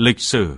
Lịch sử.